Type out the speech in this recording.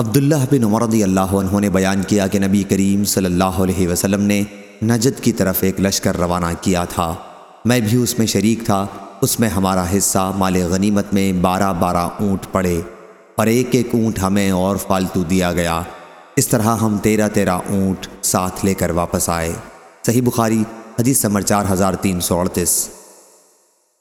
عبداللہ بن عمر رضی اللہ عنہ نے بیان کیا کہ نبی کریم صلی اللہ علیہ وسلم نے نجد کی طرف ایک لشکر روانہ کیا تھا۔ میں بھی اس میں شریک تھا۔ اس میں ہمارا حصہ مال غنیمت میں بارہ بارہ اونٹ پڑے اور ایک ایک اونٹ ہمیں اور فالتو دیا گیا۔ اس طرح ہم تیرہ تیرہ اونٹ ساتھ لے کر واپس آئے۔ صحیح بخاری، حدیث سمر چار ہزار تین سو اڑتیس۔